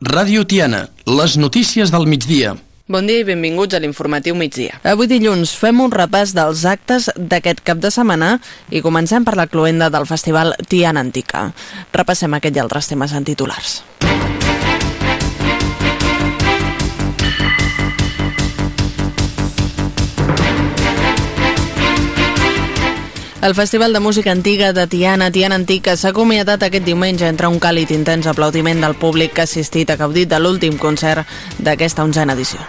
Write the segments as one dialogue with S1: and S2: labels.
S1: Ràdio Tiana, les notícies del migdia.
S2: Bon dia i benvinguts a l'informatiu migdia. Avui dilluns fem un repàs dels actes d'aquest cap de setmana i comencem per la cloenda del festival Tiana Antica. Repassem aquest i altres temes en titulars. El Festival de Música Antiga de Tiana, Tiana Antica, s'ha acomiadat aquest diumenge entre un càlid intens aplaudiment del públic que ha assistit a gaudit de l'últim concert d'aquesta onzena edició.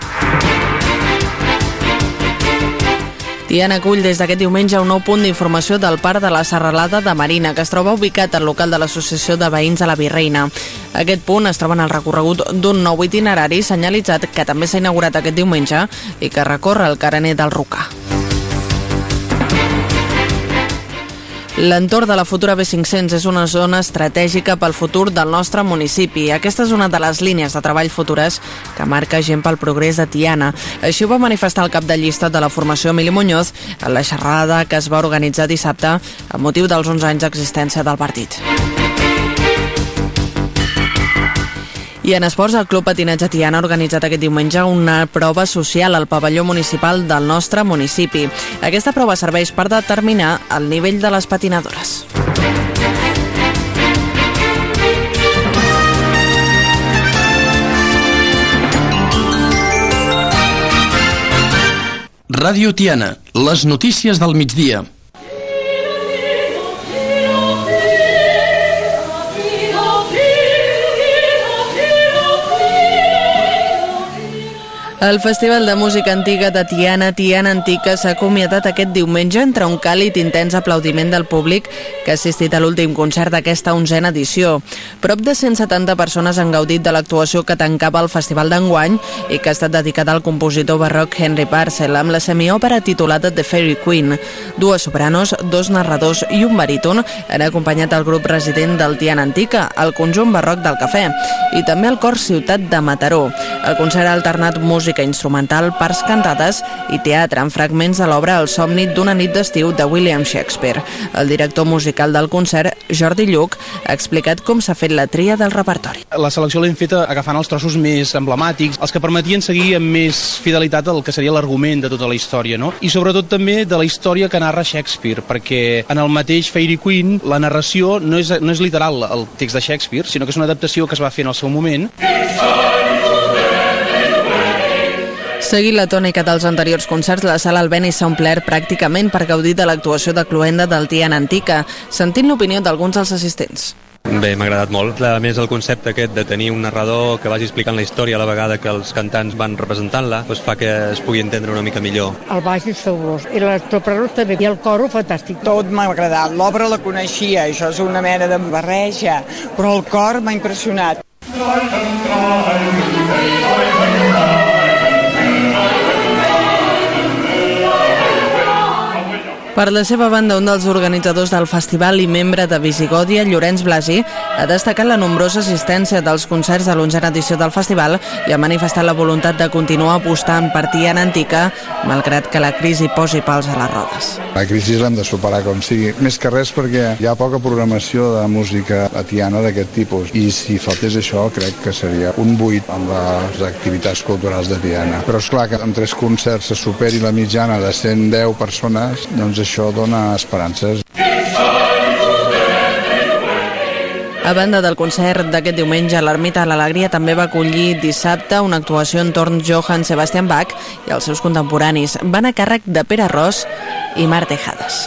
S2: Tiana acull des d'aquest diumenge un nou punt d'informació del Parc de la Serralada de Marina, que es troba ubicat al local de l'Associació de Veïns de la Virreina. Aquest punt es troba en el recorregut d'un nou itinerari senyalitzat que també s'ha inaugurat aquest diumenge i que recorre el carener del Rocà. L'entorn de la futura B500 és una zona estratègica pel futur del nostre municipi. Aquesta és una de les línies de treball futures que marca gent pel progrés de Tiana. Així ho va manifestar el cap de llista de la formació Emili Muñoz en la xerrada que es va organitzar dissabte amb motiu dels 11 anys d'existència del partit. I en esports, el Club Patinatge Tiana ha organitzat aquest diumenge una prova social al pavelló municipal del nostre municipi. Aquesta prova serveix per determinar el nivell de les patinadores.
S1: Ràdio Tiana, les notícies del migdia.
S2: El Festival de Música Antiga de Tiana, Tiana Antica, s'ha acomiadat aquest diumenge entre un càlid intens aplaudiment del públic que ha assistit a l'últim concert d'aquesta onzena edició. Prop de 170 persones han gaudit de l'actuació que tancava el festival d'enguany i que ha estat dedicada al compositor barroc Henry Parcel amb la semiòpera titulada The Fairy Queen. Dues sopranos, dos narradors i un baríton han acompanyat el grup resident del Tiana Antica, el conjunt barroc del Cafè, i també el cor Ciutat de Mataró. El concert ha alternat música música instrumental, parts cantades i teatre amb fragments de l'obra El somni d'una nit d'estiu de William Shakespeare. El director musical del concert, Jordi Lluc, ha explicat com s'ha fet la tria del repertori.
S3: La selecció l'hem feta agafant els trossos més emblemàtics, els que permetien seguir amb més fidelitat el que seria l'argument de tota la història, no? I sobretot també de la història que narra Shakespeare, perquè en el mateix Fairy Queen la narració no és, no és literal el text de Shakespeare, sinó que és una adaptació que es va fer en el seu moment.
S2: Seguint la tònica dels anteriors concerts, la sala Albeni s'ha omplert pràcticament per gaudir de l'actuació de Cluenda del Tian Antica, sentint l'opinió d'alguns dels assistents.
S4: Bé, m'ha agradat molt. A més, el concepte aquest de tenir un narrador que vagi explicant la història a la vegada que els cantants van representant-la doncs fa que es pugui entendre una mica millor.
S5: El baix és fabulós, i les topreros també, i el coro fantàstic.
S6: Tot m'ha agradat. L'obra la coneixia, això és una mena de barreja, però el cor m'ha impressionat.
S2: Per la seva banda, un dels organitzadors del festival i membre de Visigòdia, Llorenç Blasi, ha destacat la nombrosa assistència dels concerts de l'onzena edició del festival i ha manifestat la voluntat de continuar apostant per Tiana Antica, malgrat que la crisi posi pals a les rodes.
S7: La crisi l'hem de superar com sigui, més que res perquè hi ha poca programació de música a Tiana d'aquest tipus i si faltés això crec que seria un buit amb les activitats culturals de Tiana. Però és clar que amb tres concerts se superi la mitjana de 110 persones, doncs això dona esperances.
S2: A banda del concert d'aquest diumenge, l'Ermita de l'Alegria també va acollir dissabte una actuació entorn Johann Sebastian Bach i els seus contemporanis. Van a càrrec de Pere Ros i Mar Tejades.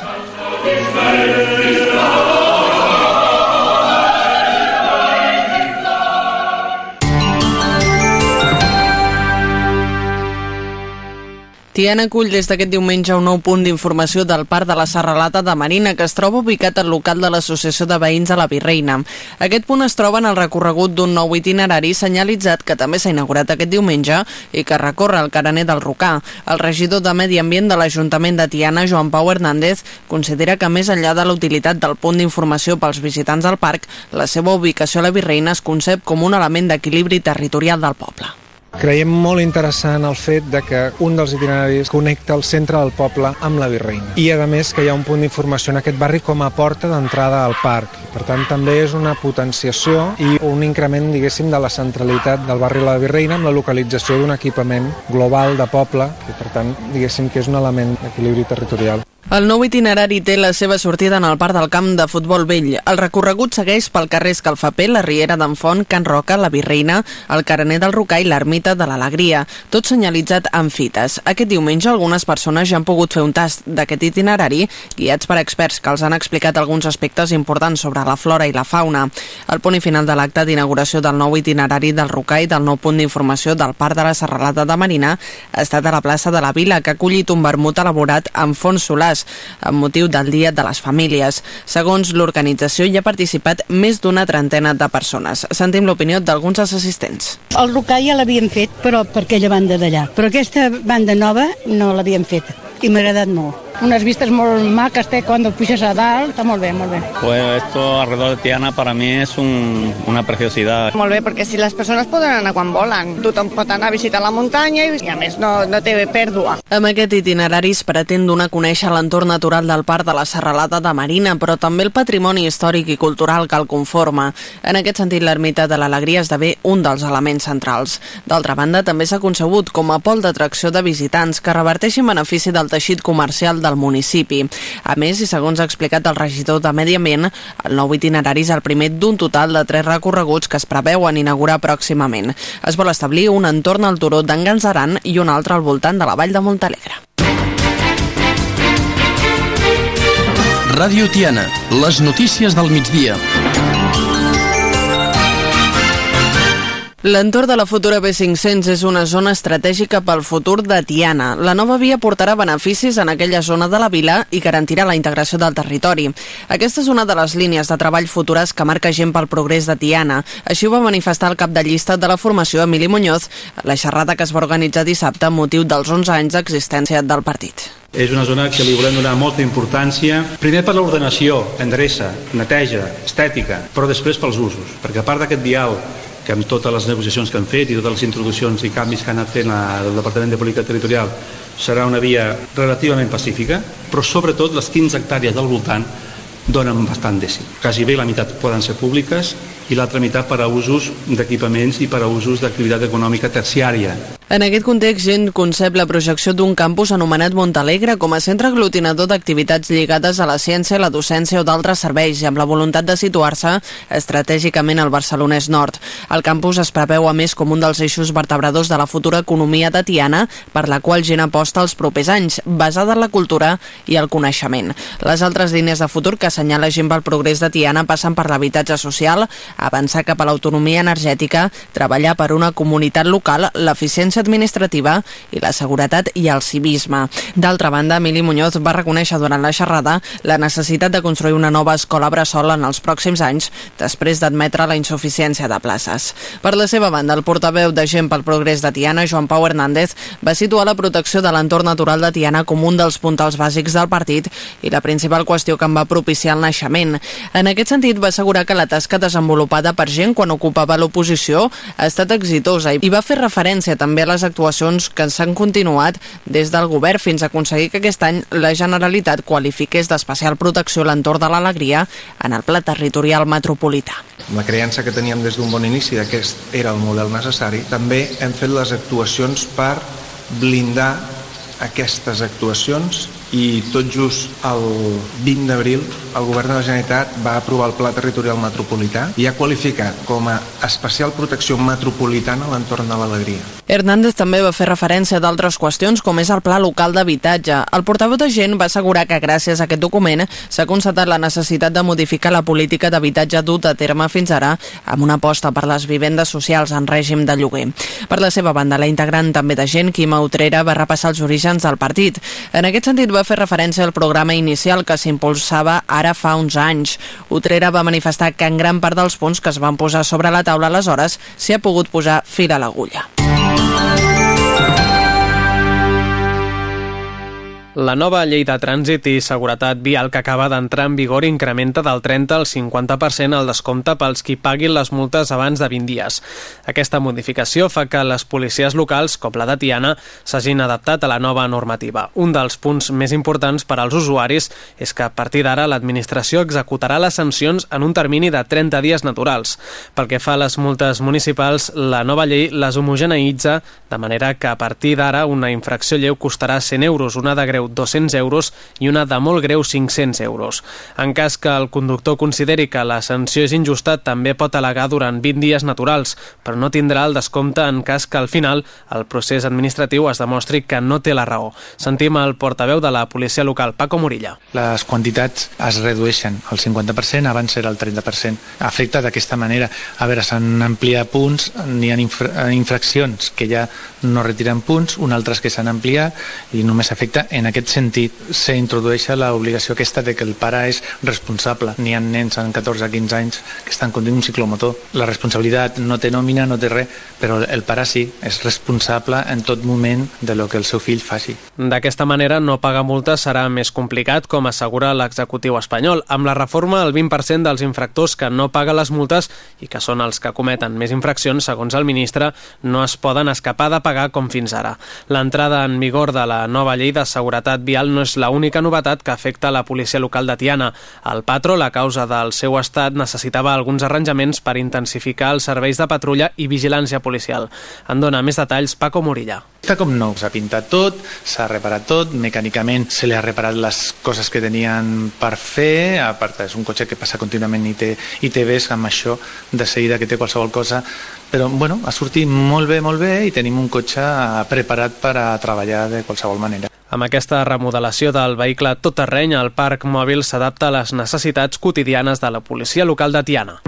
S2: Tiana acull des d'aquest diumenge un nou punt d'informació del Parc de la Serralata de Marina, que es troba ubicat al local de l'Associació de Veïns de la Virreina. Aquest punt es troba en el recorregut d'un nou itinerari senyalitzat que també s'ha inaugurat aquest diumenge i que recorre el carener del Rocà. El regidor de Medi Ambient de l'Ajuntament de Tiana, Joan Pau Hernández, considera que més enllà de la utilitat del punt d'informació pels visitants del parc, la seva ubicació a la Virreina es concep com un element d'equilibri territorial del poble
S8: Creiem molt interessant el fet de que un dels itineraris connecta el centre del poble amb la Virreina. I, a més, que hi ha un punt d'informació en aquest barri com a porta d'entrada al parc. Per tant, també és una potenciació i un increment, diguéssim, de la centralitat del barri La Virreina amb la localització d'un equipament global de poble i, per tant, diguéssim que és un element d'equilibri territorial.
S2: El nou itinerari té la seva sortida en el parc del camp de futbol vell. El recorregut segueix pel carrer Escalfapé, la Riera d'en Font, Can Roca, la Virreina, el carener del Rocar i l'Ermita de l'Alegria, tot senyalitzat amb fites. Aquest diumenge algunes persones ja han pogut fer un tast d'aquest itinerari, guiats per experts que els han explicat alguns aspectes importants sobre la flora i la fauna. El punt i final de l'acte d'inauguració del nou itinerari del Rocar i del nou punt d'informació del Parc de la Serralada de Marina ha estat a la plaça de la Vila, que ha acollit un vermut elaborat amb fons solars Terrades, amb motiu del Dia de les Famílies. Segons l'organització, hi ha participat més d'una trentena de persones. Sentim l'opinió d'alguns dels assistents.
S5: El Rocà ja l'havien fet, però per aquella banda d'allà. Però aquesta banda nova no l'havien fet i m'ha agradat molt. Unas vistas molt maques té quan puges a dalt, està molt bé, molt bé.
S9: Pues esto alrededor de Tiana para mí es un, una preciosidad.
S10: Molt bé, perquè si les persones poden anar quan volen, tothom pot anar a visitar la muntanya i, i a més no, no té pèrdua.
S2: Amb aquest itinerari es pretén donar a conèixer l'entorn natural del parc de la Serralada de Marina, però també el patrimoni històric i cultural que el conforma. En aquest sentit, l'ermita de l'Alegria esdevé un dels elements centrals. D'altra banda, també s'ha concebut com a pol d'atracció de visitants que reverteixi en benefici del teixit comercial del municipi. A més, i segons ha explicat el regidor de Medi Ambient, el nou itinerari és el primer d'un total de tres recorreguts que es preveuen inaugurar pròximament. Es vol establir un entorn al turó d'en Gansaran i un altre al voltant de la vall de Montalegre.
S1: Ràdio Tiana, les notícies del migdia.
S2: L'entorn de la futura B500 és una zona estratègica pel futur de Tiana. La nova via portarà beneficis en aquella zona de la vila i garantirà la integració del territori. Aquesta és una de les línies de treball futures que marca gent pel progrés de Tiana. Així ho va manifestar el cap de llista de la formació Emili Muñoz a la xerrada que es va organitzar dissabte amb motiu dels 11 anys d'existència del partit.
S11: És una zona que li volem donar molta importància, primer per l'ordenació, endreça, neteja, estètica, però després pels usos, perquè a part d'aquest dial que amb totes les negociacions que han fet i totes les introduccions i canvis que ha anat fent el Departament de Política Territorial serà una via relativament pacífica, però sobretot les 15 hectàrees del voltant donen bastant dècim. Quasi bé la meitat poden ser públiques i l'altra meitat per a usos d'equipaments i per a usos d'activitat econòmica terciària.
S2: En aquest context, gent concep la projecció d'un campus anomenat Montalegre com a centre aglutinador d'activitats lligades a la ciència, la docència o d'altres serveis amb la voluntat de situar-se estratègicament al Barcelonès Nord. El campus es preveu a més com un dels eixos vertebradors de la futura economia de Tiana, per la qual gent aposta els propers anys, basada en la cultura i el coneixement. Les altres línies de futur que assenyala gent pel progrés de Tiana passen per l'habitatge social, avançar cap a l'autonomia energètica, treballar per una comunitat local, l'eficiència administrativa i la seguretat i el civisme. D'altra banda, Emili Muñoz va reconèixer durant la xerrada la necessitat de construir una nova escola bressol en els pròxims anys, després d'admetre la insuficiència de places. Per la seva banda, el portaveu de Gent pel Progrés de Tiana, Joan Pau Hernández, va situar la protecció de l'entorn natural de Tiana com un dels puntals bàsics del partit i la principal qüestió que en va propiciar el naixement. En aquest sentit, va assegurar que la tasca desenvolupada per gent quan ocupava l'oposició ha estat exitosa i va fer referència també les actuacions que s'han continuat des del govern fins a aconseguir que aquest any la Generalitat qualifiqués d'especial protecció l'entorn de l'alegria en el pla territorial metropolità.
S8: La creença que teníem des d'un bon inici d'aquest era el model necessari, també hem fet les actuacions per blindar aquestes actuacions i tot just el 20 d'abril el govern de la Generalitat va aprovar el Pla Territorial Metropolità i ha qualificat com a especial protecció metropolitana l'entorn de l'alegria.
S2: Hernández també va fer referència d'altres qüestions com és el Pla Local d'Habitatge. El portaveu de Gent va assegurar que gràcies a aquest document s'ha constatat la necessitat de modificar la política d'habitatge dut a terme fins ara amb una aposta per les vivendes socials en règim de lloguer. Per la seva banda, la integrant també de Gent, Quima Utrera, va repassar els orígens del partit. En aquest sentit, va fer referència al programa inicial que s'impulsava ara fa uns anys. Utrera va manifestar que en gran part dels punts que es van posar sobre la taula aleshores s'hi ha pogut posar fil a l'agulla.
S12: La nova llei de trànsit i seguretat vial que acaba d'entrar en vigor incrementa del 30 al 50% el descompte pels qui paguin les multes abans de 20 dies. Aquesta modificació fa que les policies locals, com la de Tiana, s'hagin adaptat a la nova normativa. Un dels punts més importants per als usuaris és que a partir d'ara l'administració executarà les sancions en un termini de 30 dies naturals. Pel que fa a les multes municipals, la nova llei les homogeneïtza de manera que a partir d'ara una infracció lleu costarà 100 euros, una de greu greu 200 euros i una de molt greu 500 euros. En cas que el conductor consideri que la sanció és injusta, també pot al·legar durant 20 dies naturals, però no tindrà el descompte en cas que al final el procés administratiu es demostri que no té la raó. Sentim el portaveu de la policia local, Paco Morilla.
S13: Les quantitats es redueixen al 50%, abans era el 30%. Afecta d'aquesta manera. A veure, s'han ampliat punts, n'hi ha infra infraccions que ja no retiren punts, un altres que s'han ampliat i només afecta en aquest sentit s'introdueix l'obligació aquesta de que el pare és responsable. N'hi ha nens amb 14 a 15 anys que estan conduint un ciclomotor. La responsabilitat no té nòmina, no té res, però el pare sí, és responsable en tot moment de lo que el seu fill faci.
S12: D'aquesta manera, no pagar multes serà més complicat, com assegura l'executiu espanyol. Amb la reforma, el 20% dels infractors que no paguen les multes i que són els que cometen més infraccions, segons el ministre, no es poden escapar de pagar com fins ara. L'entrada en vigor de la nova llei de seguretat seguretat vial no és l'única novetat que afecta la policia local de Tiana. El Patro, la causa del seu estat, necessitava alguns arranjaments per intensificar els serveis de patrulla i vigilància policial. En dona més detalls Paco Morilla.
S13: Està com nou, s'ha pintat tot, s'ha reparat tot, mecànicament se li ha reparat les coses que tenien per fer, a part és un cotxe que passa contínuament i té, i té ves amb això de seguida que té qualsevol cosa, però bueno, ha sortit molt bé, molt bé i tenim un cotxe preparat per a treballar de qualsevol manera.
S12: Amb aquesta remodelació del vehicle tot terreny, el parc mòbil s'adapta a les necessitats quotidianes de la policia local de Tiana.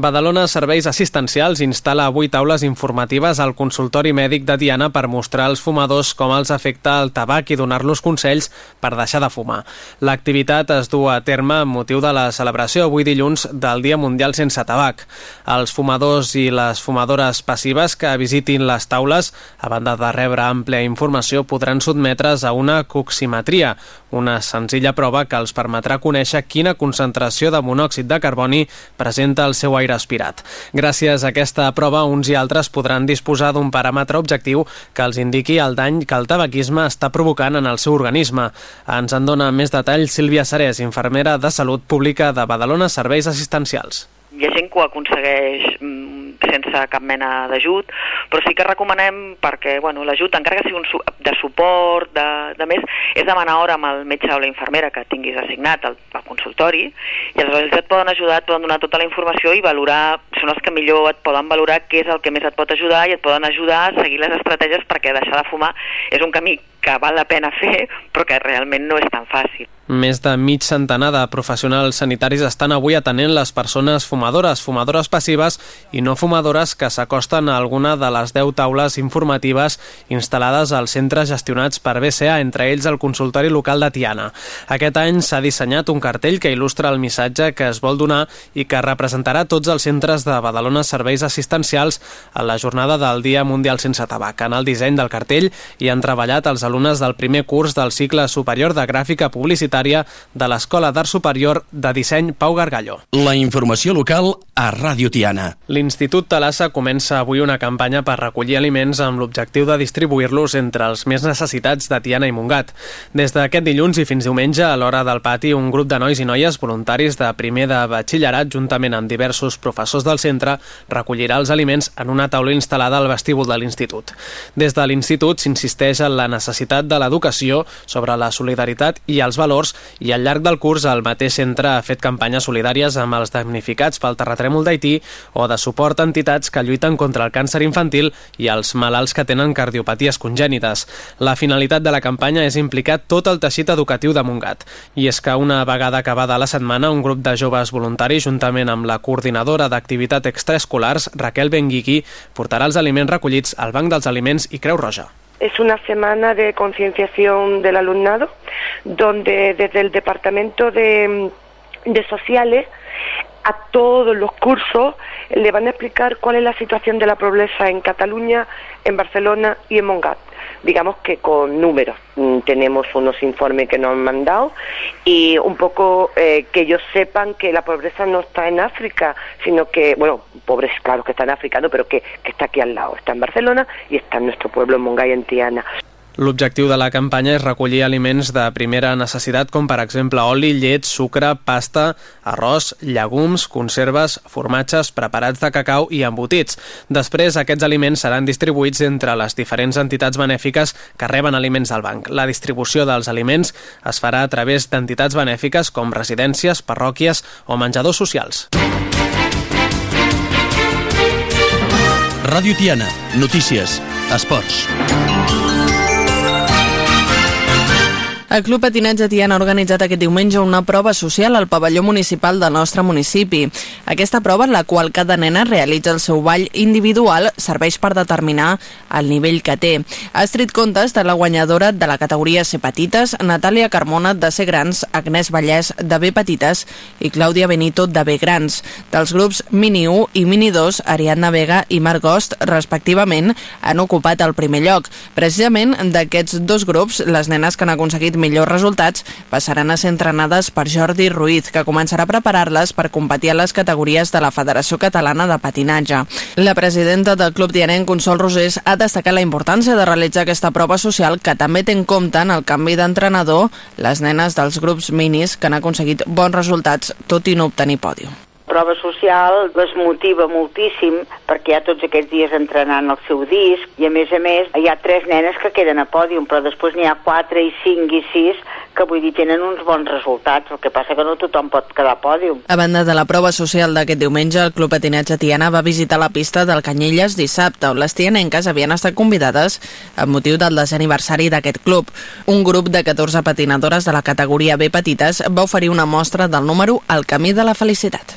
S12: Badalona Serveis Assistencials instal·la avui taules informatives al consultori mèdic de Diana per mostrar als fumadors com els afecta el tabac i donar-los consells per deixar de fumar. L'activitat es du a terme amb motiu de la celebració avui dilluns del Dia Mundial Sense Tabac. Els fumadors i les fumadores passives que visitin les taules, a banda de rebre àmplia informació, podran sotmetre's a una coximetria, una senzilla prova que els permetrà conèixer quina concentració de monòxid de carboni presenta el seu aire aire aspirat. Gràcies a aquesta prova, uns i altres podran disposar d'un paràmetre objectiu que els indiqui el dany que el tabaquisme està provocant en el seu organisme. Ens en dona més detalls Sílvia Sarés, infermera de Salut Pública de Badalona Serveis Assistencials
S14: hi ha gent que ho aconsegueix mm, sense cap mena d'ajut, però sí que recomanem perquè bueno, l'ajut, encara que sigui un su de suport, de, de més, és demanar hora amb el metge o la infermera que tinguis assignat al, al consultori i aleshores et poden ajudar, et poden donar tota la informació i valorar, són els que millor et poden valorar què és el que més et pot ajudar i et poden ajudar a seguir les estratègies perquè deixar de fumar és un camí que val la pena fer però que realment no és tan fàcil.
S12: Més de mig centenar de professionals sanitaris estan avui atenent les persones fumadores, fumadores passives i no fumadores que s'acosten a alguna de les 10 taules informatives instal·lades als centres gestionats per BCA, entre ells el consultori local de Tiana. Aquest any s'ha dissenyat un cartell que il·lustra el missatge que es vol donar i que representarà tots els centres de Badalona serveis assistencials a la jornada del Dia Mundial Sense Tabac. En el disseny del cartell hi han treballat els alumnes del primer curs del cicle superior de gràfica publicitària secundària de l'Escola d'Art Superior de Disseny Pau Gargallo.
S1: La informació local a Ràdio Tiana.
S12: L'Institut Talassa comença avui una campanya per recollir aliments amb l'objectiu de distribuir-los entre els més necessitats de Tiana i Mungat. Des d'aquest dilluns i fins diumenge, a l'hora del pati, un grup de nois i noies voluntaris de primer de batxillerat, juntament amb diversos professors del centre, recollirà els aliments en una taula instal·lada al vestíbul de l'Institut. Des de l'Institut s'insisteix en la necessitat de l'educació sobre la solidaritat i els valors curs i al llarg del curs el mateix centre ha fet campanyes solidàries amb els damnificats pel terratrèmol d'Haití o de suport a entitats que lluiten contra el càncer infantil i els malalts que tenen cardiopaties congènites. La finalitat de la campanya és implicar tot el teixit educatiu de Montgat. I és que una vegada acabada la setmana, un grup de joves voluntaris, juntament amb la coordinadora d'activitat extraescolars, Raquel Benguiqui, portarà els aliments recollits al Banc dels Aliments i Creu Roja.
S15: Es una semana de concienciación del alumnado, donde desde el Departamento de, Sociales a todos los cursos le van a explicar cuál es la situación de la pobreza en Cataluña, en Barcelona y en Mongat. Digamos que con números. Mm, Tenemos unos informes que nos han mandado y un poco eh, que ellos sepan que la pobreza no está en África, sino que, bueno, pobres claro que está en África, ¿no? pero que, que está aquí al lado. Está en Barcelona y está en nuestro pueblo, en Montgai, en Tiana.
S12: L'objectiu de la campanya és recollir aliments de primera necessitat com per exemple oli, llet, sucre, pasta, arròs, llegums, conserves, formatges, preparats de cacau i embotits. Després aquests aliments seran distribuïts entre les diferents entitats benèfiques que reben aliments del banc. La distribució dels aliments es farà a través d'entitats benèfiques com residències, parròquies o menjadors socials.
S1: Ràdio Tiana, notícies, esports.
S2: El Club Patinatge Tiana ha organitzat aquest diumenge una prova social al pavelló municipal del nostre municipi. Aquesta prova, en la qual cada nena realitza el seu ball individual, serveix per determinar el nivell que té. Astrid Contes, de la guanyadora de la categoria C Petites, Natàlia Carmona, de C Grans, Agnès Vallès, de B Petites i Clàudia Benito, de B Grans. Dels grups Mini 1 i Mini 2, Ariadna Vega i Marc Gost, respectivament, han ocupat el primer lloc. Precisament d'aquests dos grups, les nenes que han aconseguit millors resultats passaran a ser entrenades per Jordi Ruiz, que començarà a preparar-les per competir a les categories de la Federació Catalana de Patinatge. La presidenta del Club Dianenc, Consol Rosés, ha destacat la importància de realitzar aquesta prova social que també té en compte en el canvi d'entrenador les nenes dels grups minis que han aconseguit bons resultats, tot i no obtenir pòdium
S16: prova social les motiva moltíssim perquè hi ha tots aquests dies entrenant el seu disc i a més a més hi ha tres nenes que queden a pòdium però després n'hi ha quatre i cinc i sis que vull dir tenen uns bons resultats el que passa que no tothom pot quedar a pòdium
S2: A banda de la prova social d'aquest diumenge, el Club Patinatge Tiana va visitar la pista del Canyelles dissabte, on les tianenques havien estat convidades amb motiu del desè aniversari d'aquest club. Un grup de 14 patinadores de la categoria B petites va oferir una mostra del número El camí de la felicitat.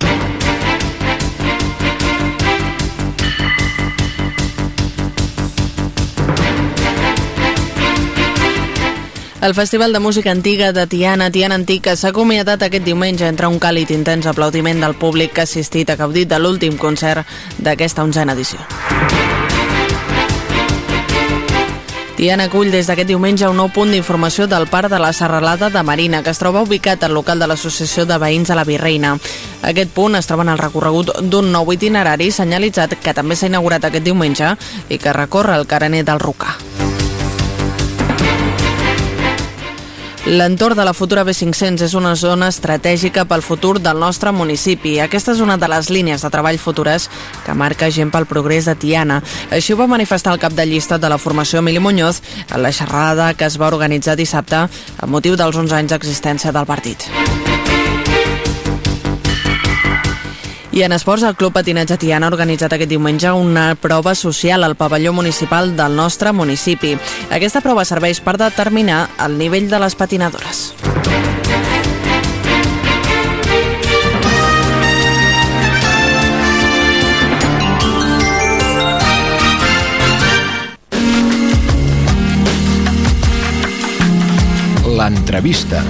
S2: El Festival de Música Antiga de Tiana, Tiana Antica, s'ha acomiadat aquest diumenge entre un càlid intens aplaudiment del públic que ha assistit a gaudit de l'últim concert d'aquesta onzena edició. Tiana acull des d'aquest diumenge un nou punt d'informació del Parc de la Serralada de Marina, que es troba ubicat al local de l'Associació de Veïns de la Virreina. Aquest punt es troba en el recorregut d'un nou itinerari senyalitzat que també s'ha inaugurat aquest diumenge i que recorre el carener del Rocà. L'entorn de la futura B500 és una zona estratègica pel futur del nostre municipi. Aquesta és una de les línies de treball futures que marca gent pel progrés de Tiana. Així ho va manifestar el cap de llista de la formació Emili Muñoz en la xerrada que es va organitzar dissabte amb motiu dels 11 anys d'existència del partit. I en esports, el Club Patinatge Tiana ha organitzat aquest diumenge una prova social al pavelló municipal del nostre municipi. Aquesta prova serveix per determinar el nivell de les patinadores.
S17: L'entrevista.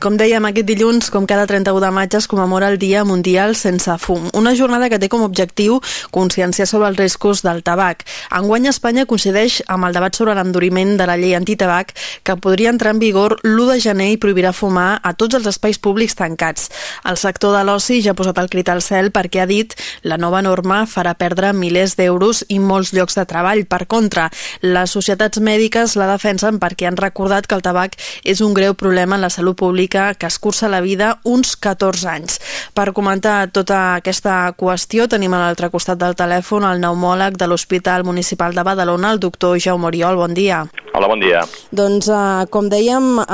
S2: Com dèiem, aquest dilluns, com cada 31 de maig, es commemora el Dia Mundial Sense Fum, una jornada que té com a objectiu conscienciar sobre els riscos del tabac. Enguany, Espanya coincideix amb el debat sobre l'enduriment de la llei antitabac que podria entrar en vigor l'1 de gener i prohibirà fumar a tots els espais públics tancats. El sector de l'oci ja ha posat el crit al cel perquè ha dit la nova norma farà perdre milers d'euros i molts llocs de treball. Per contra, les societats mèdiques la defensen perquè han recordat que el tabac és un greu problema en la salut pública que es cursa la vida uns 14 anys. Per comentar tota aquesta qüestió tenim a l'altre costat del telèfon el pneumòleg de l'Hospital Municipal de Badalona, el doctor Jaume Oriol. Bon dia.
S18: Hola, bon dia.
S2: Doncs, eh, com dèiem, eh,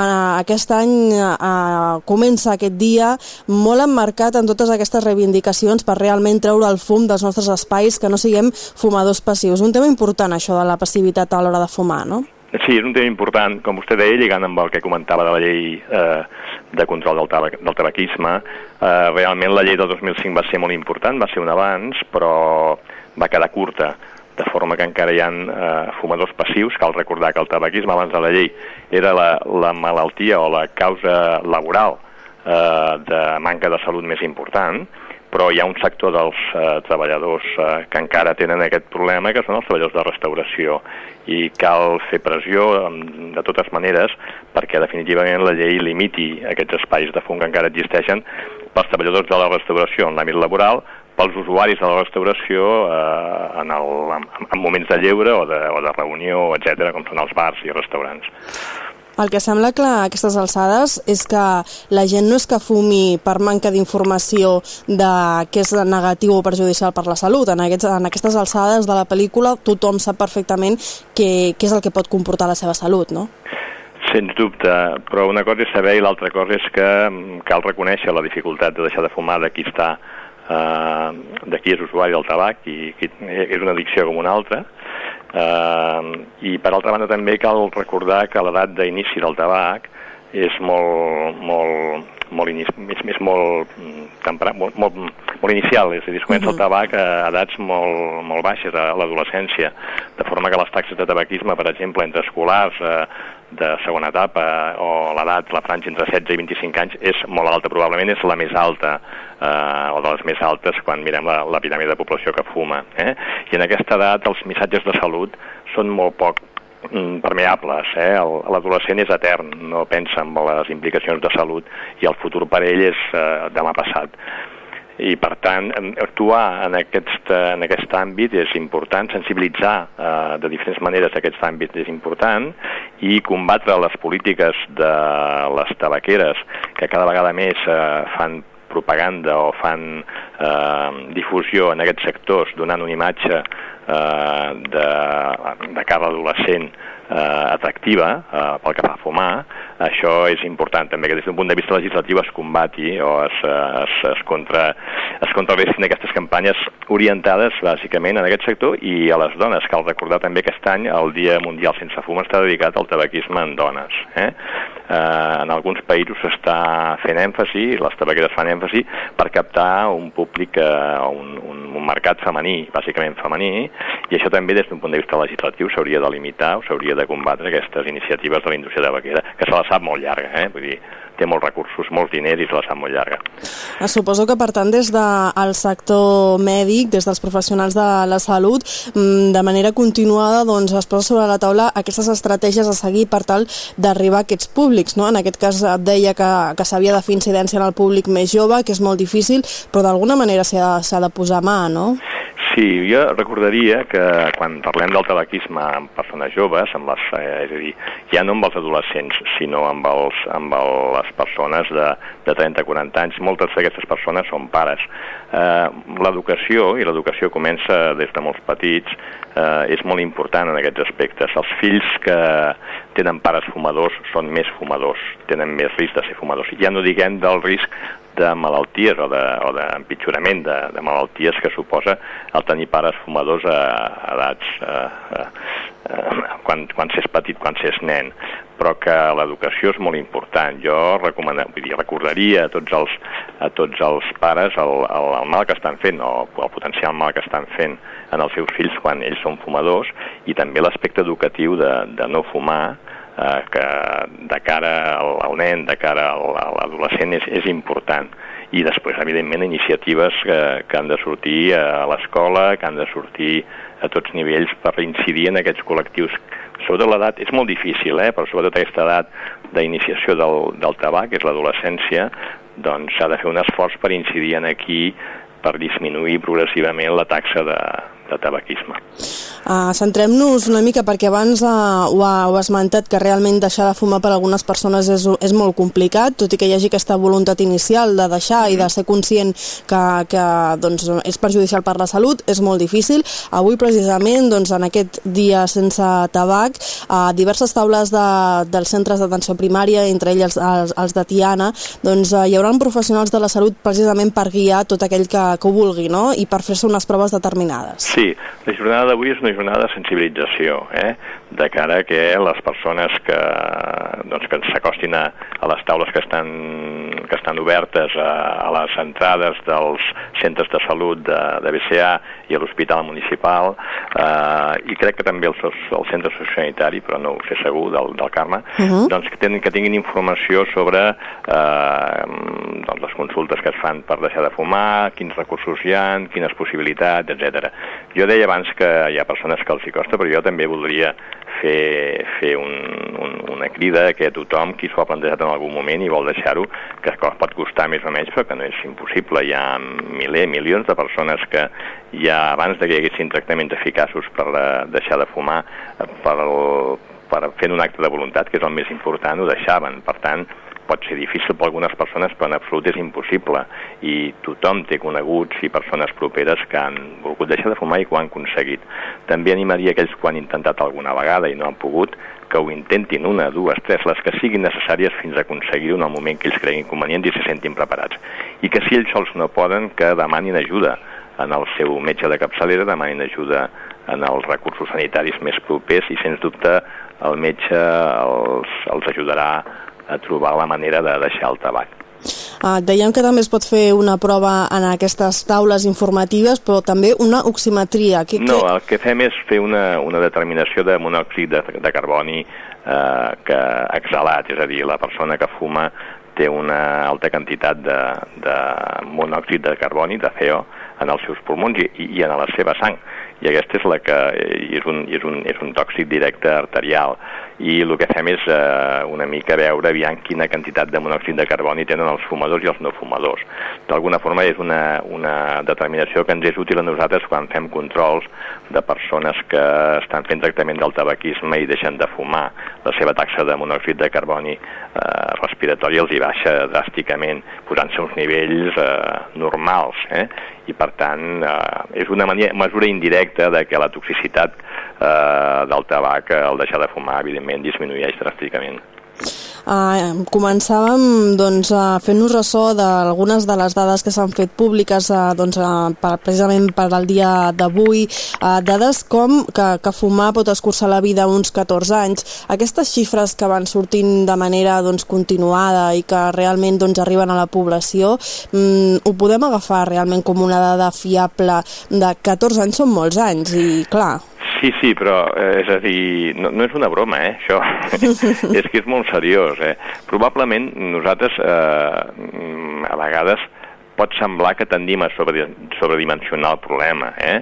S2: aquest any eh, comença aquest dia molt emmarcat en totes aquestes reivindicacions per realment treure el fum dels nostres espais, que no siguem fumadors passius. Un tema important, això de la passivitat a l'hora de fumar, no?
S17: Sí, és un tema important, com vostè deia, lligant amb el que comentava de la llei eh, de control del, tabac, del tabaquisme. Eh, realment la llei del 2005 va ser molt important, va ser un abans, però va quedar curta, de forma que encara hi ha eh, fumadors passius. Cal recordar que el tabaquisme abans de la llei era la, la malaltia o la causa laboral eh, de manca de salut més important, però hi ha un sector dels eh, treballadors eh, que encara tenen aquest problema, que són els treballadors de restauració, i cal fer pressió de totes maneres perquè definitivament la llei limiti aquests espais de fum que encara existeixen pels treballadors de la restauració en l'àmbit laboral, pels usuaris de la restauració eh, en, el, en, en moments de lleure o de, o de reunió, etc, com són els bars i restaurants.
S18: El que sembla clar a aquestes alçades és que la gent no és que fumi per manca d'informació de què és negatiu o perjudicial per la salut. En, aquests, en aquestes alçades de la pel·lícula tothom sap perfectament què, què és el que pot comportar la seva salut, no?
S17: Sens dubte, però una cosa és saber i l'altra cosa és que mm, cal reconèixer la dificultat de deixar de fumar de qui està eh, de qui és usuari del tabac i qui és una addicció com una altra Eh, I per altra banda també cal recordar que l'edat d'inici del tabac és molt, molt, molt, inici, és, és molt, tempra, molt, molt, molt inicial, és a dir, es comença uh -huh. el tabac a edats molt, molt baixes, a l'adolescència, de forma que les taxes de tabaquisme, per exemple, entre escolars, eh, de segona etapa o l'edat, la franja entre 16 i 25 anys és molt alta, probablement és la més alta eh, o de les més altes quan mirem la, la piràmide de població que fuma. Eh? I en aquesta edat els missatges de salut són molt poc mm, permeables. Eh? L'adolescent és etern, no pensa en les implicacions de salut i el futur per ell és eh, demà passat i per tant actuar en aquest, en aquest àmbit és important, sensibilitzar eh, de diferents maneres aquest àmbit és important i combatre les polítiques de les tabaqueres que cada vegada més eh, fan propaganda o fan eh, difusió en aquests sectors donant una imatge eh, de, de cara adolescent eh, atractiva eh, pel que fa a fumar, això és important també que des d'un punt de vista legislatiu es combati o es, es, es, contra, es contrarrestin aquestes campanyes orientades bàsicament en aquest sector i a les dones. Cal recordar també que aquest any el Dia Mundial Sense Fum està dedicat al tabaquisme en dones. Eh? Eh, en alguns països s'està fent èmfasi, les tabaqueres fan èmfasi per captar un públic, eh, un, un, un mercat femení, bàsicament femení, i això també des d'un punt de vista legislatiu s'hauria de limitar o s'hauria de combatre aquestes iniciatives de la indústria tabaquera, que se la sap molt llarga, eh? vull dir, té molts recursos, molts diners i se la sap molt llarga.
S18: Eh, suposo que, per tant, des del sector mèdic, des dels professionals de la salut, mm, de manera continuada doncs, es posa sobre la taula aquestes estratègies a seguir per tal d'arribar a aquests públics. No? En aquest cas et deia que, que s'havia de fer incidència en el públic més jove, que és molt difícil, però d'alguna manera s'ha de, de posar mà, no?
S17: Sí, jo recordaria que quan parlem del tabaquisme amb persones joves, amb les, eh, és a dir, ja no amb els adolescents, sinó amb, els, amb el, les persones de, de 30-40 anys, moltes d'aquestes persones són pares. Eh, l'educació, i l'educació comença des de molts petits, eh, és molt important en aquests aspectes. Els fills que tenen pares fumadors són més fumadors, tenen més risc de ser fumadors. Ja no diguem del risc de malalties o d'empitjorament de, de, de malalties que suposa el tenir pares fumadors a, a edats eh, eh, quan, quan s'és petit, quan s'és nen però que l'educació és molt important. Jo vull dir, recordaria a tots els, a tots els pares el, el, el mal que estan fent o el potencial mal que estan fent en els seus fills quan ells són fumadors i també l'aspecte educatiu de, de no fumar eh, que de cara al, al nen, de cara a l'adolescent és, és important i després, evidentment, iniciatives que, que han de sortir a l'escola, que han de sortir a tots nivells per incidir en aquests col·lectius. Sobretot l'edat, és molt difícil, eh? però sobretot aquesta edat d'iniciació del, del tabac, que és l'adolescència, doncs s'ha de fer un esforç per incidir en aquí per disminuir progressivament la taxa de, de tabaquisme.
S18: Uh, Centrem-nos una mica perquè abans uh, ho, ha, ho ha esmentat que realment deixar de fumar per algunes persones és, és molt complicat, tot i que hi hagi aquesta voluntat inicial de deixar mm. i de ser conscient que, que doncs, és perjudicial per la salut, és molt difícil. Avui precisament doncs, en aquest dia sense tabac, a uh, diverses taules de, dels centres d'atenció primària, entre ells els, els de Tiana, doncs, uh, hi haurà professionals de la salut precisament per guiar tot aquell que, que ho vulgui no? i per fer-se unes proves determinades.
S17: Sí, la jornada d'avui és una jornada de sensibilització, eh? De cara a que les persones que, doncs, que s'acostin a, a les taules que estan, que estan obertes a, a les entrades dels centres de salut de, de BCA i a l'Hospital Municipal, eh, i crec que també els, el centre sociosanitari, però no ho sé segur, del, del Carme, uh -huh. doncs que, ten, que tinguin informació sobre eh, doncs les consultes que es fan per deixar de fumar, quins recursos hi ha, quines possibilitats, etc. Jo deia abans que hi ha persones que els hi costa, però jo també voldria fer, fer un, un, una crida que tothom qui s'ho ha plantejat en algun moment i vol deixar-ho, que pot costar més o menys, però que no és impossible. Hi ha milers, milions de persones que ja abans de que hi haguessin tractaments eficaços per eh, deixar de fumar, per, el, per fent un acte de voluntat, que és el més important, ho deixaven. Per tant, pot ser difícil per algunes persones, però en absolut és impossible. I tothom té coneguts i persones properes que han volgut deixar de fumar i que ho han aconseguit. També animaria aquells que ho han intentat alguna vegada i no han pogut, que ho intentin una, dues, tres, les que siguin necessàries fins a aconseguir-ho en el moment que ells creguin convenient i se sentin preparats. I que si ells sols no poden, que demanin ajuda en el seu metge de capçalera, demanin ajuda en els recursos sanitaris més propers i, sens dubte, el metge els, els ajudarà a trobar la manera de deixar el tabac.
S18: Uh, dèiem que també es pot fer una prova en aquestes taules informatives, però també una oximetria.
S17: Que, no, el que fem és fer una, una determinació de monòxid de, de carboni eh, que exhalat, és a dir, la persona que fuma té una alta quantitat de, de monòxid de carboni, de CO, en els seus pulmons i, i en la seva sang i aquesta és la que és un, és un, és un tòxic directe arterial i el que fem és eh, una mica veure aviam quina quantitat de monòxid de carboni tenen els fumadors i els no fumadors. D'alguna forma és una, una determinació que ens és útil a nosaltres quan fem controls de persones que estan fent tractament del tabaquisme i deixen de fumar. La seva taxa de monòxid de carboni eh, respiratori els hi baixa dràsticament, posant-se uns nivells eh, normals. Eh? I per tant eh, és una manera, mesura indirecta de que la toxicitat eh, del tabac, al deixar de fumar, evidentment, disminueix dràsticament.
S18: Uh, començàvem doncs, uh, fent-nos ressò d'algunes de les dades que s'han fet públiques uh, doncs, uh, per, precisament per al dia d'avui, uh, dades com que, que fumar pot escurçar la vida uns 14 anys. Aquestes xifres que van sortint de manera doncs, continuada i que realment doncs, arriben a la població, um, ho podem agafar realment com una dada fiable de 14 anys són molts anys i clar,
S17: Sí, sí, però eh, és a dir, no, no és una broma, eh, això. és que és molt seriós, eh. Probablement nosaltres eh, a vegades pot semblar que tendim a sobre, sobredimensionar el problema, eh?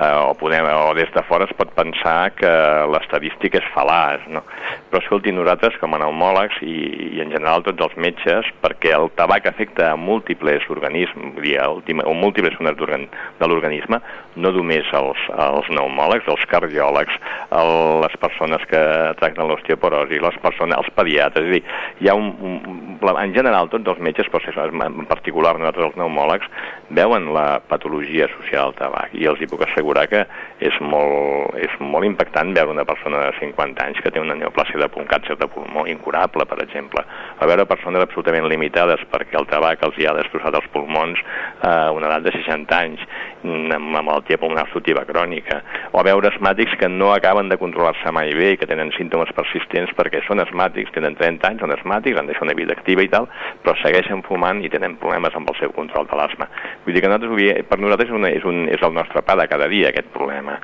S17: Eh, o, podem, o des de fora es pot pensar que l'estadística és fal·laç, no? Però escolti, nosaltres com a pneumòlegs i, i en general tots els metges, perquè el tabac afecta a múltiples organismes, vull dir, o múltiples zones de l'organisme, no només els, els pneumòlegs, els cardiòlegs, el, les persones que tracten l'osteoporosi, les persones, els pediatres, és a dir, hi ha un, un, en general tots els metges, però en particular nosaltres els pneumòlegs, veuen la patologia associada al tabac i els hi puc assegurar assegurar que és molt, és molt impactant veure una persona de 50 anys que té una neoplàsia de punt, càncer de pulmó incurable, per exemple, a veure persones absolutament limitades perquè el tabac els hi ha destrossat els pulmons a una edat de 60 anys, amb una malaltia pulmonar obstructiva crònica, o a veure asmàtics que no acaben de controlar-se mai bé i que tenen símptomes persistents perquè són asmàtics, tenen 30 anys, són asmàtics, han deixat una vida activa i tal, però segueixen fumant i tenen problemes amb el seu control de l'asma. Vull dir que nosaltres, per nosaltres és, una, és, un, és el nostre pa de cada dia aquest problema.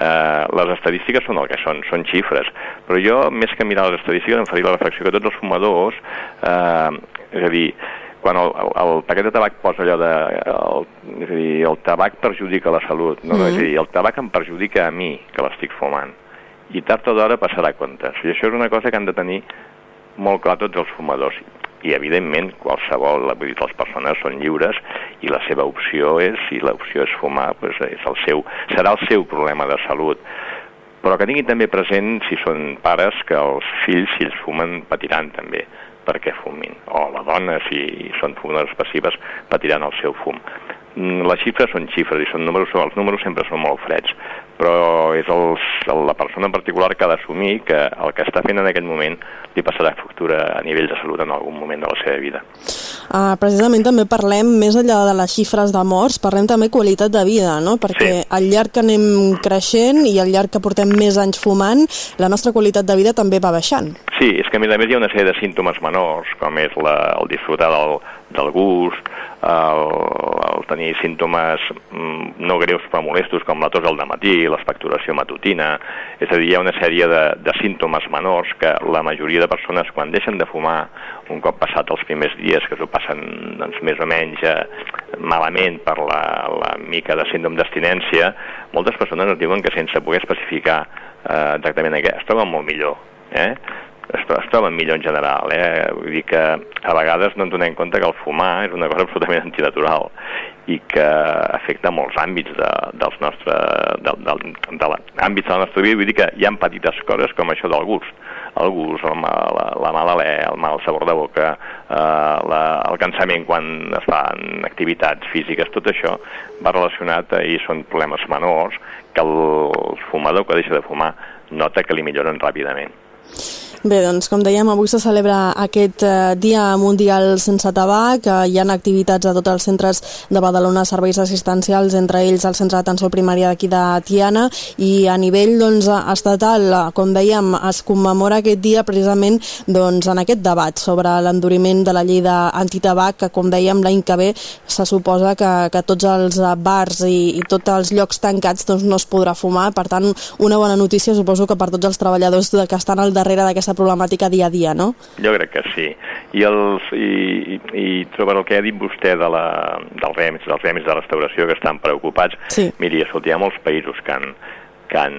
S17: Eh, les estadístiques són el que són, són xifres, però jo, més que mirar les estadístiques, em faria la reflexió que tots els fumadors, eh, és a dir, quan el, el, el paquet de tabac posa allò de... El, és a dir, el tabac perjudica la salut, no? Mm. És a dir, el tabac em perjudica a mi, que l'estic fumant. I tard o d'hora passarà comptes. I això és una cosa que han de tenir molt clar tots els fumadors i evidentment qualsevol, vull dir, les persones són lliures i la seva opció és, si l'opció és fumar, doncs és el seu, serà el seu problema de salut. Però que tinguin també present, si són pares, que els fills, si ells fumen, patiran també perquè fumin. O la dona, si són fumadores passives, patiran el seu fum. Mm, les xifres són xifres i són números, els números sempre són molt freds, però és els, la persona en particular que ha d'assumir que el que està fent en aquest moment li passarà factura a nivell de salut en algun moment de la seva vida.
S18: uh, precisament també parlem, més enllà de les xifres de morts, parlem també qualitat de vida, no? Perquè sí. al llarg que anem creixent i al llarg que portem més anys fumant, la nostra qualitat de vida també va baixant.
S17: Sí, és que a més a més hi ha una sèrie de símptomes menors, com és la, el disfrutar del, del gust, el, el tenir símptomes mm, no greus però molestos com la tos al matí, l'expectoració matutina, és a dir, hi ha una sèrie de, de símptomes menors que la majoria de persones quan deixen de fumar un cop passat els primers dies que s'ho passen doncs, més o menys eh, malament per la, la mica de síndrome d'abstinència, moltes persones ens diuen que sense poder especificar eh, exactament què, es troben molt millor. Eh? Es, es troben millor en general. Eh? Vull dir que a vegades no ens donem compte que el fumar és una cosa absolutament antinatural i que afecta molts àmbits de, dels nostre, de, de, de l'àmbit de la nostra vida. Vull dir que hi ha petites coses com això del gust. El gust, el mal, la, la mala alè, el mal sabor de boca, eh, la, el cansament quan es fan activitats físiques, tot això va relacionat i són problemes menors que el fumador que deixa de fumar nota que li milloren ràpidament.
S18: Bé, doncs com dèiem, avui se celebra aquest eh, Dia Mundial sense tabac, eh, hi ha activitats a tots els centres de Badalona, serveis assistencials, entre ells el centre d'atenció primària d'aquí de Tiana, i a nivell doncs, estatal, eh, com dèiem, es commemora aquest dia precisament doncs, en aquest debat sobre l'enduriment de la llei d'antitabac, que com dèiem l'any que ve se suposa que, que tots els bars i, i tots els llocs tancats doncs, no es podrà fumar, per tant una bona notícia suposo que per tots els treballadors que estan al darrere d'aquesta aquesta problemàtica dia a dia, no?
S17: Jo crec que sí. I, els, i, i, i trobar el que ha dit vostè de la, dels remis, dels remis de restauració que estan preocupats,
S18: sí.
S17: miri, escolta, hi ha molts països que han, que han,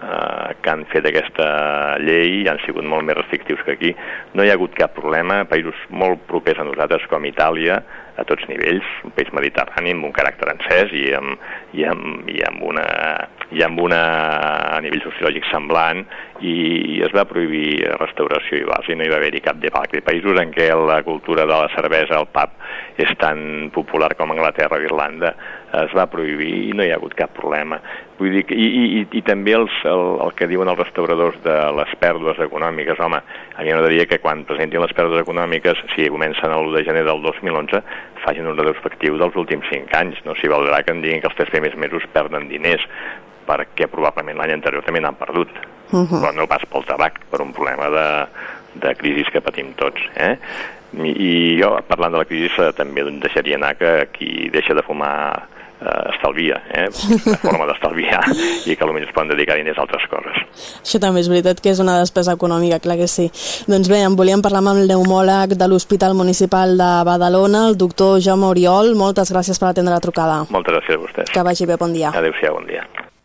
S17: eh, que han fet aquesta llei i han sigut molt més restrictius que aquí. No hi ha hagut cap problema. Països molt propers a nosaltres, com Itàlia, a tots nivells, un país mediterrani amb un caràcter encès i amb, i amb, i amb, una, i amb una a nivell sociològic semblant i es va prohibir restauració i bars i no hi va haver-hi cap debat. Hi països en què la cultura de la cervesa, el pub, és tan popular com Anglaterra o Irlanda, es va prohibir i no hi ha hagut cap problema. Vull dir que, i, i, i també els, el, el que diuen els restauradors de les pèrdues econòmiques, home, a mi m'agradaria que quan presentin les pèrdues econòmiques, si comencen l'1 de gener del 2011, facin un retrospectiu dels últims 5 anys. No s'hi valdrà que em diguin que els tres primers mesos perden diners, perquè probablement l'any anterior també n'han perdut. Uh -huh. Però no pas pel tabac, per un problema de, de crisi que patim tots. Eh? I, I jo, parlant de la crisi, també deixaria anar que qui deixa de fumar eh, estalvia, eh? una forma d'estalviar i que potser es poden dedicar diners a altres coses.
S18: Això també és veritat que és una despesa econòmica, clar que sí. Doncs bé, en volíem parlar amb el neumòleg de l'Hospital Municipal de Badalona, el doctor Jaume Oriol. Moltes gràcies per atendre la trucada.
S17: Moltes gràcies a vostès.
S18: Que vagi bé, bon dia.
S17: Adéu-siau, bon dia.